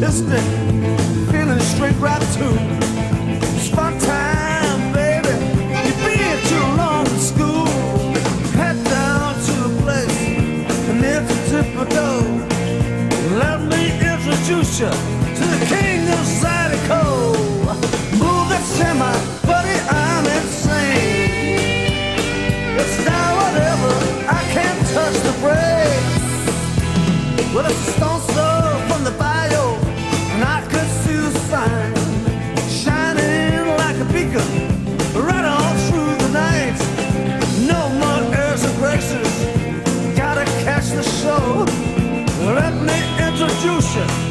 artistic, feeling straight right too. Spot time, baby. You've been too long in school. Head down to the place and then to Thibodaux. Let me introduce you to the king of Zydeco. Move that semi, buddy, I'm insane. It's now whatever, I can't touch the brakes. Well, it's a stone. juicing.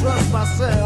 trust myself.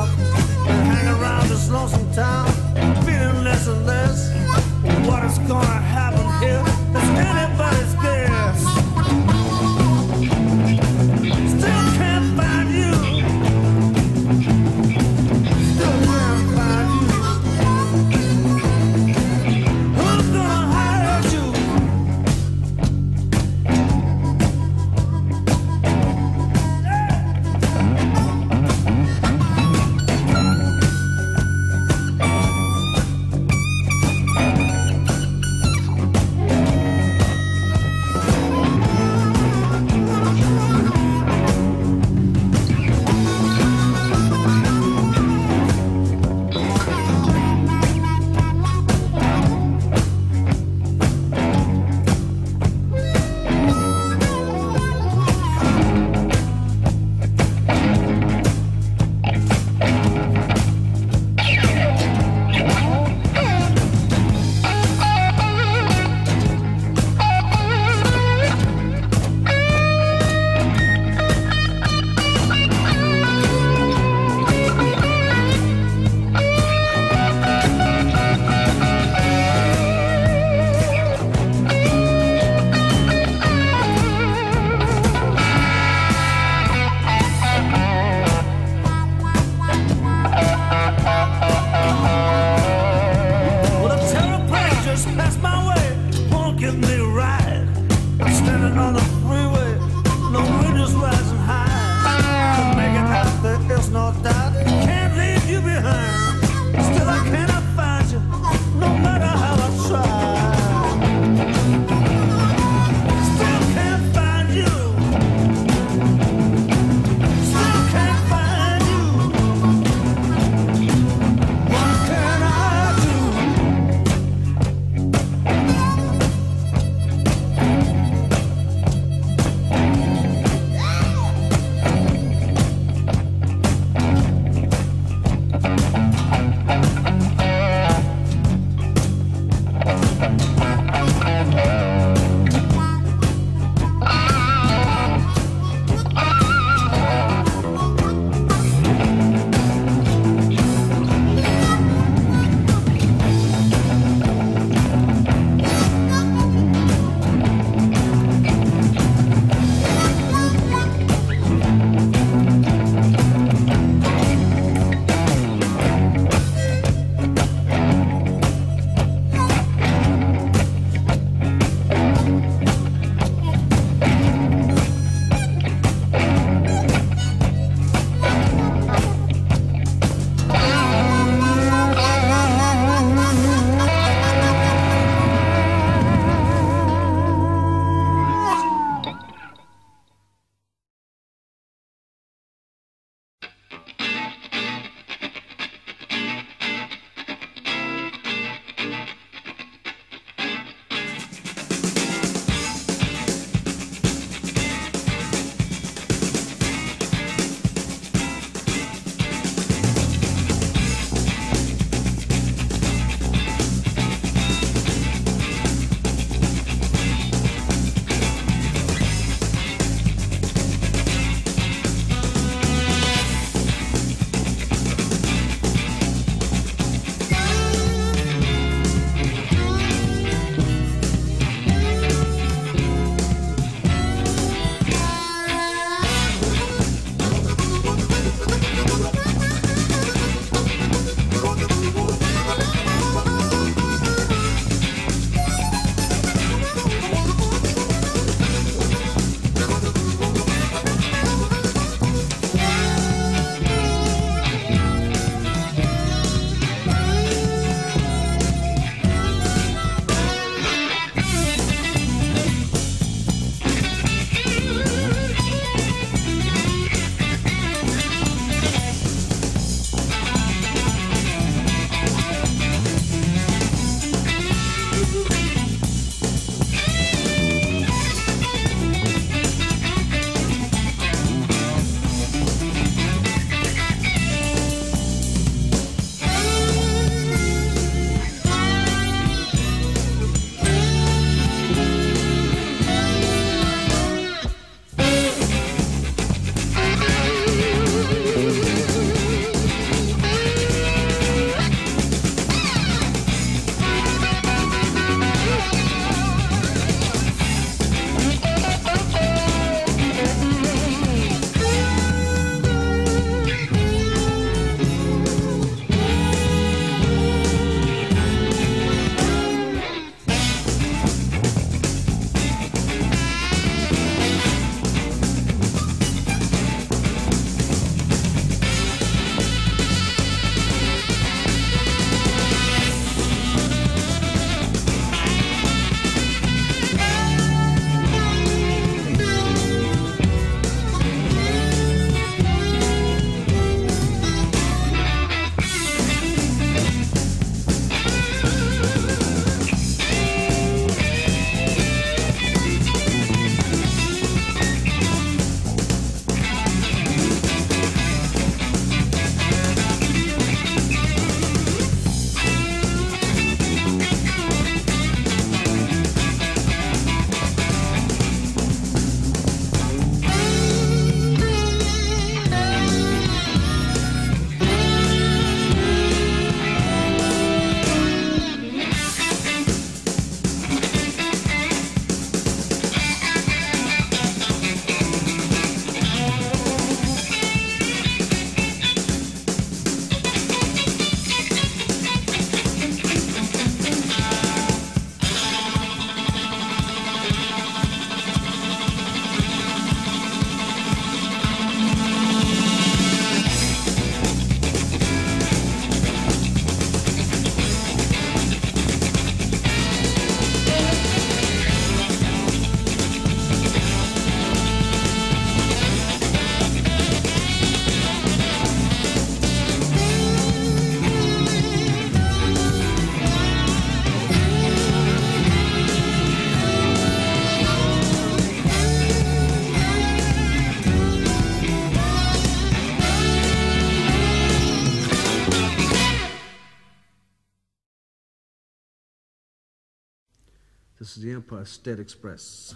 This is the Empire State Express.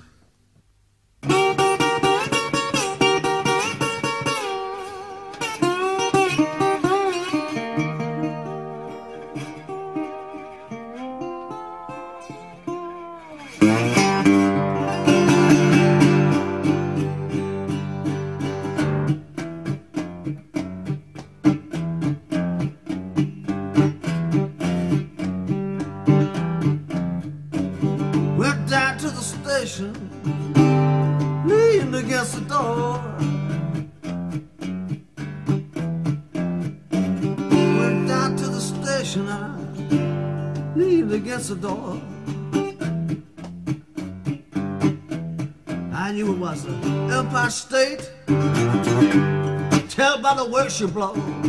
ocean blow.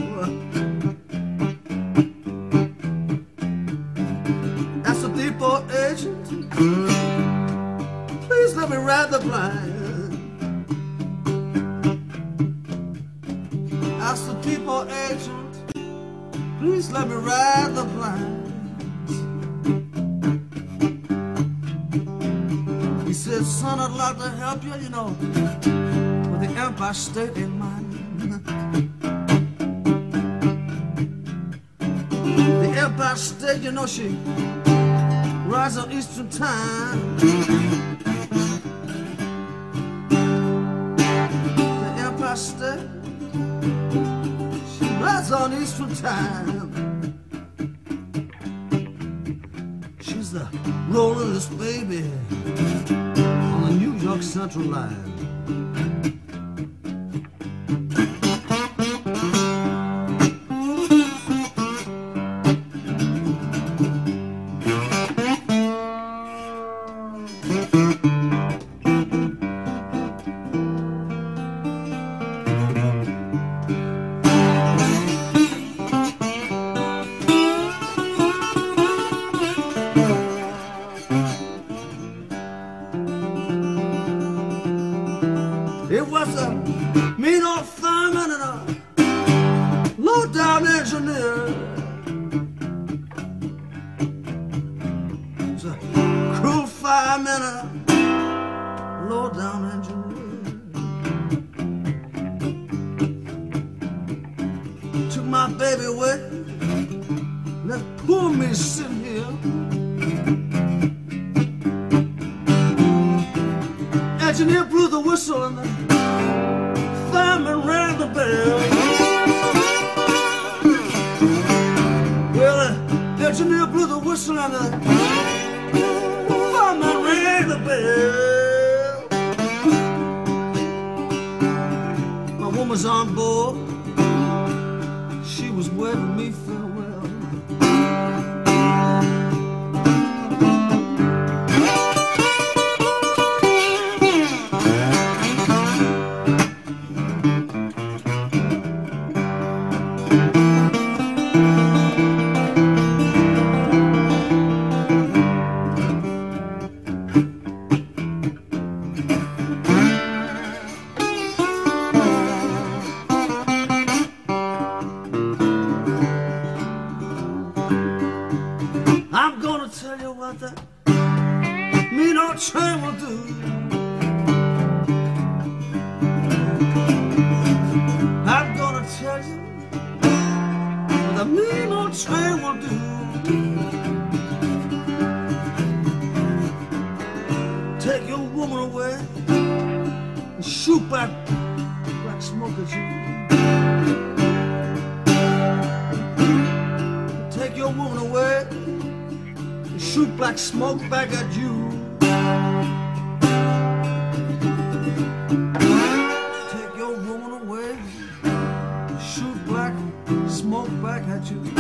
you know she rides on Eastern Time. The Empire State, she rides on Eastern Time. She's the rollerless baby on the New York Central Line. Well, the engineer blew the whistle and the fireman rang the bell. My woman's on board. She was waiting me tragedy.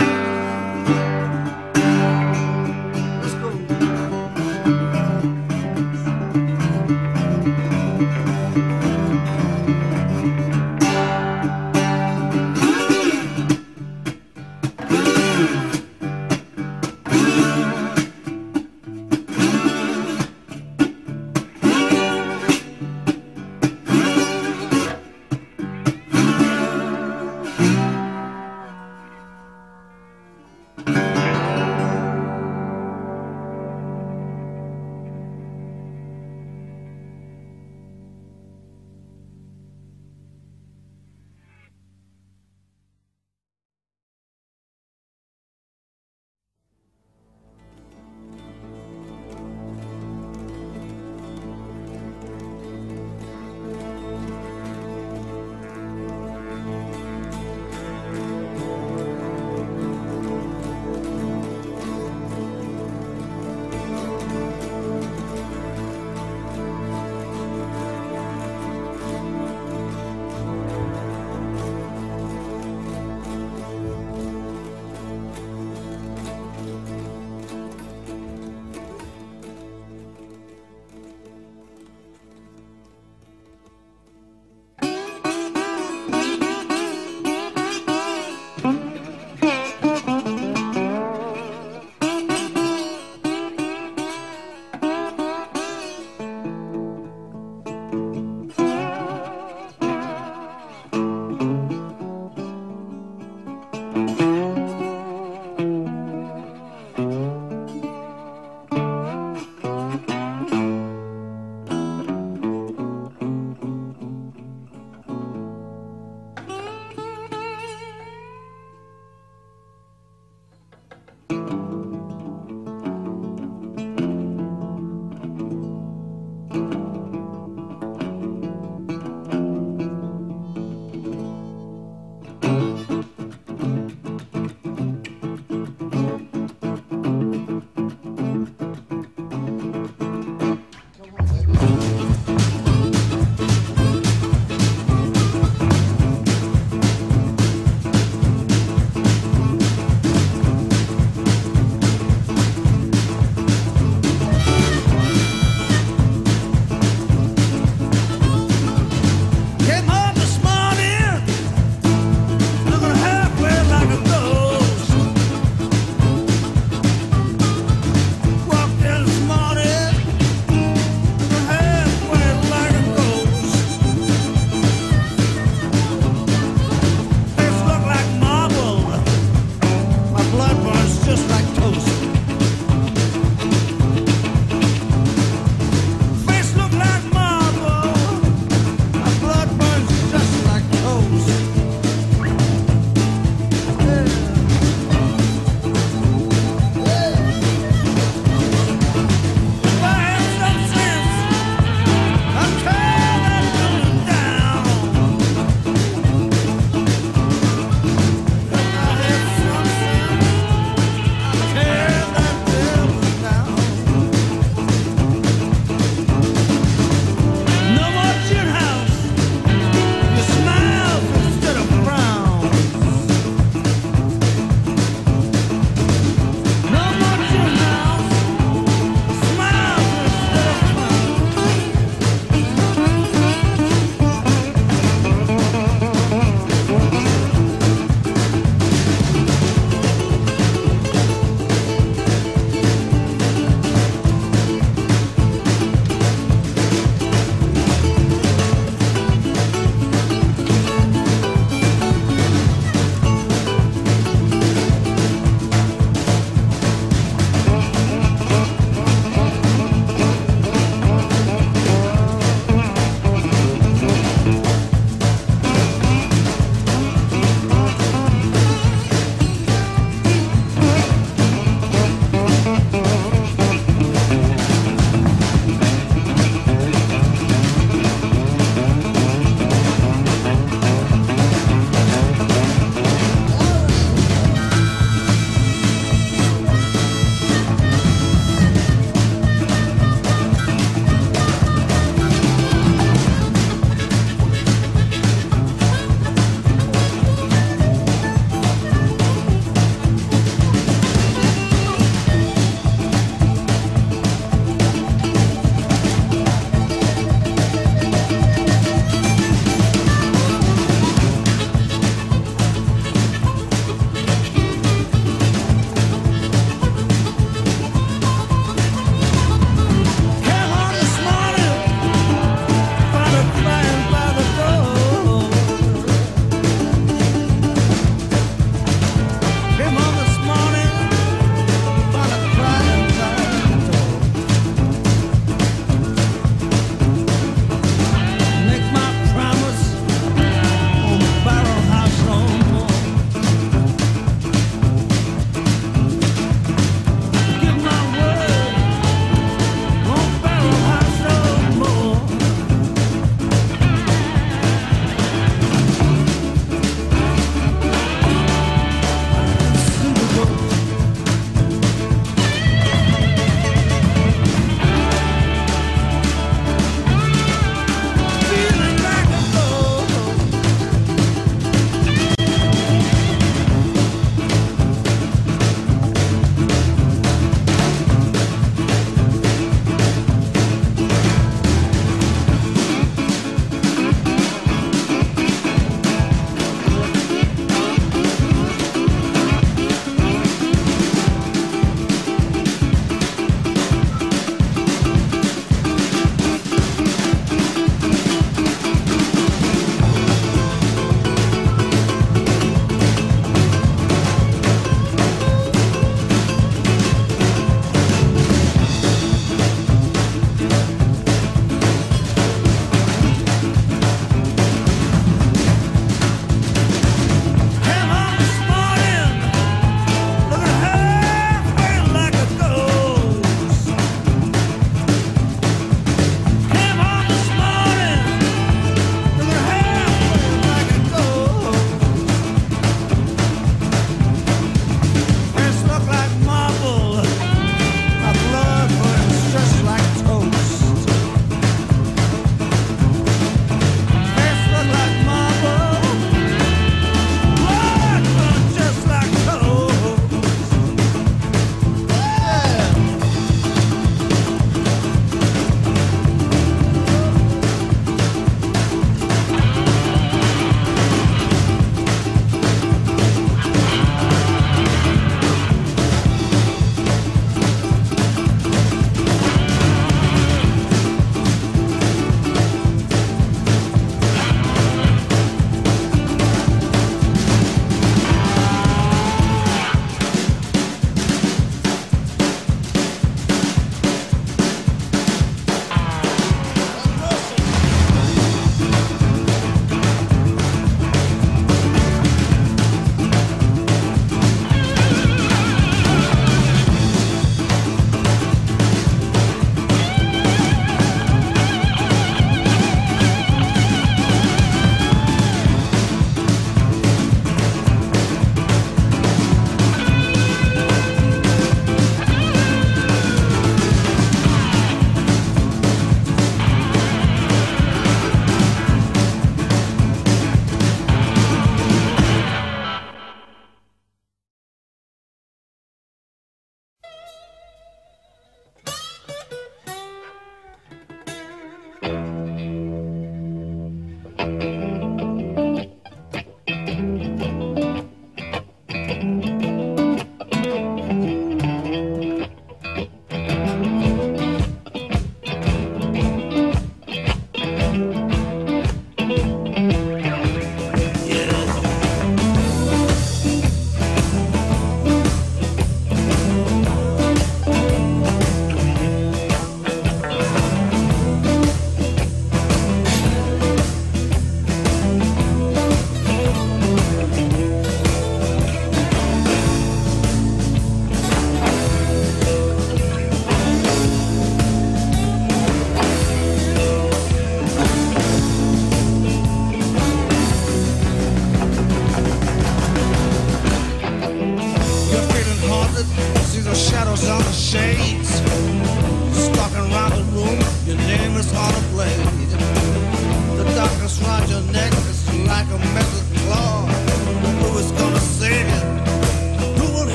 Mm-hmm.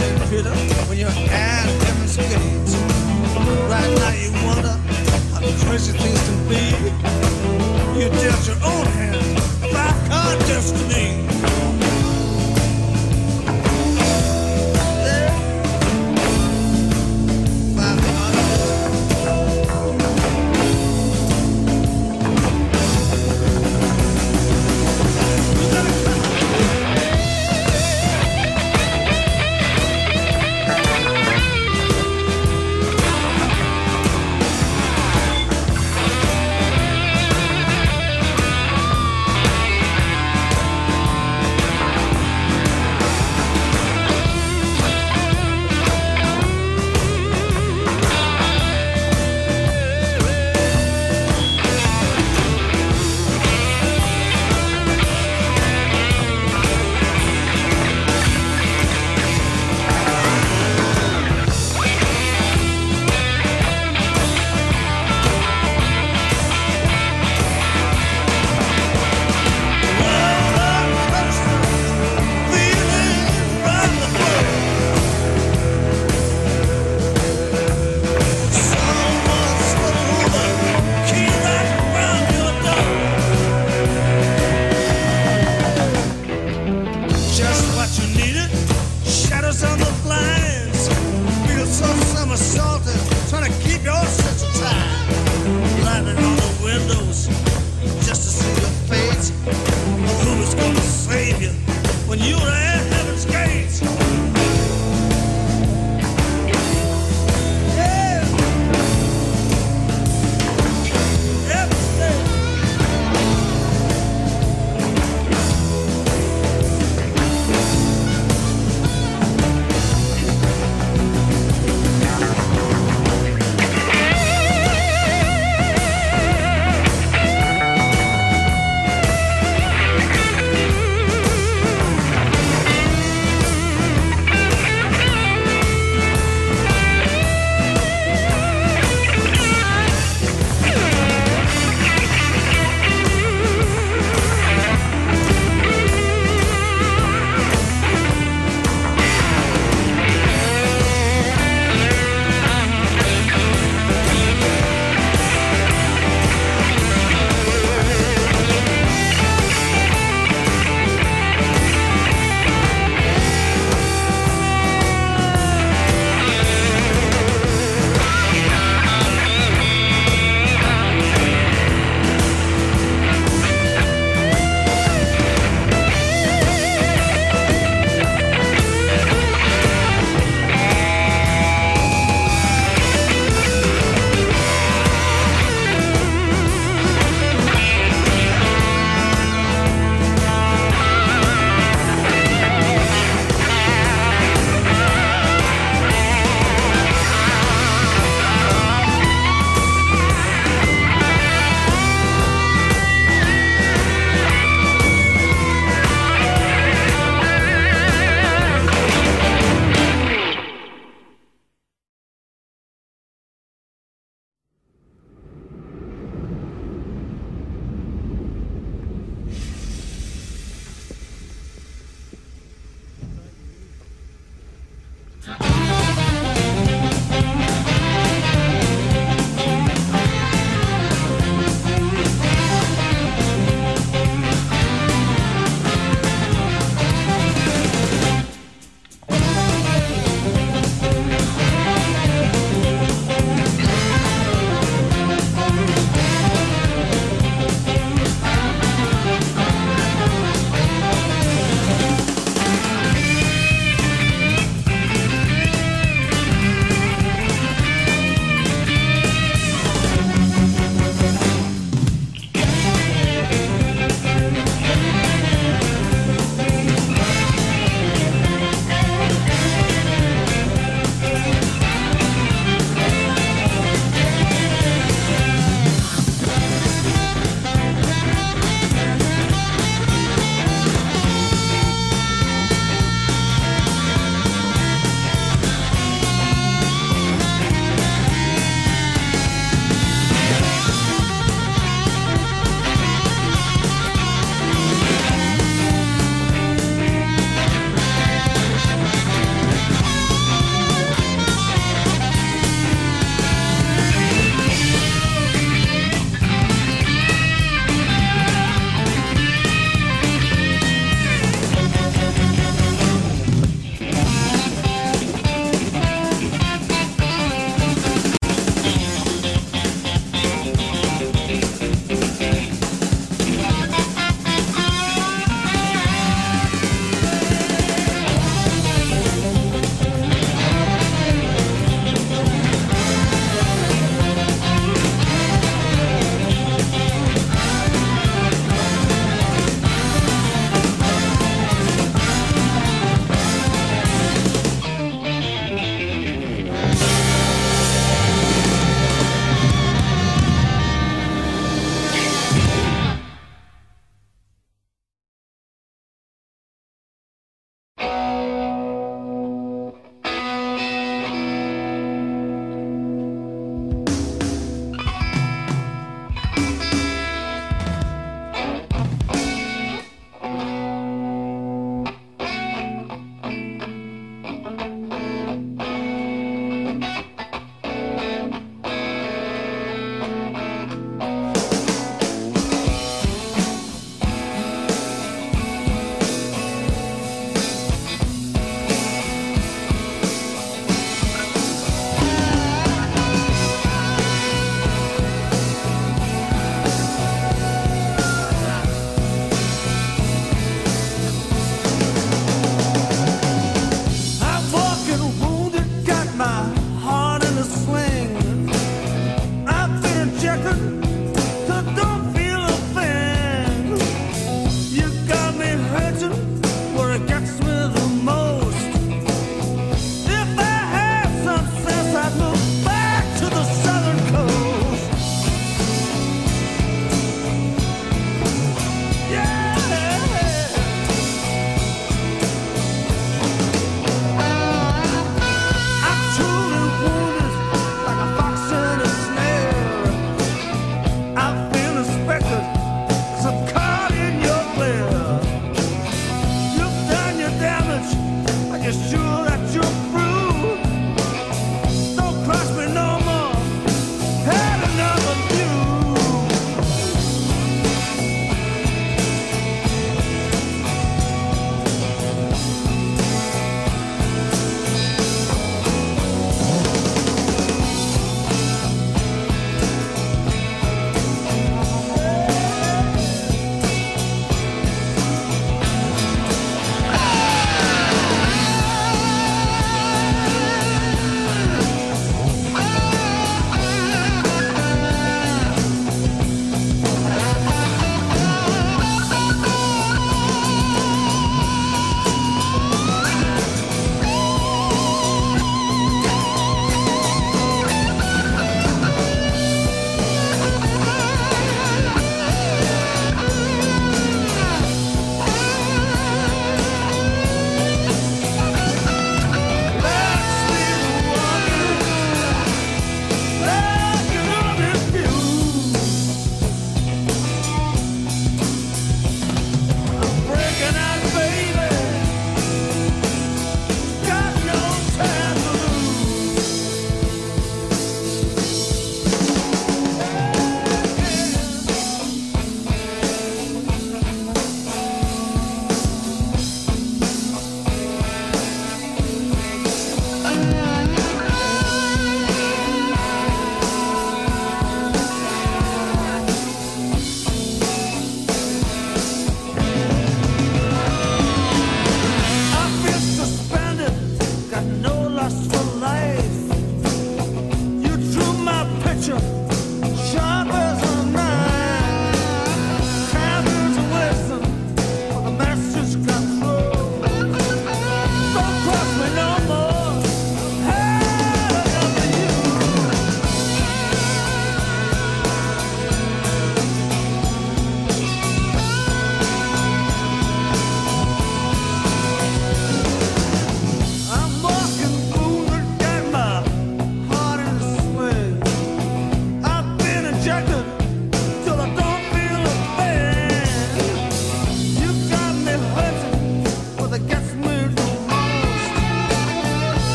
say bitter when at ad gates, Right now you wonder how crazy things can be. You dealt your own hand by God destiny.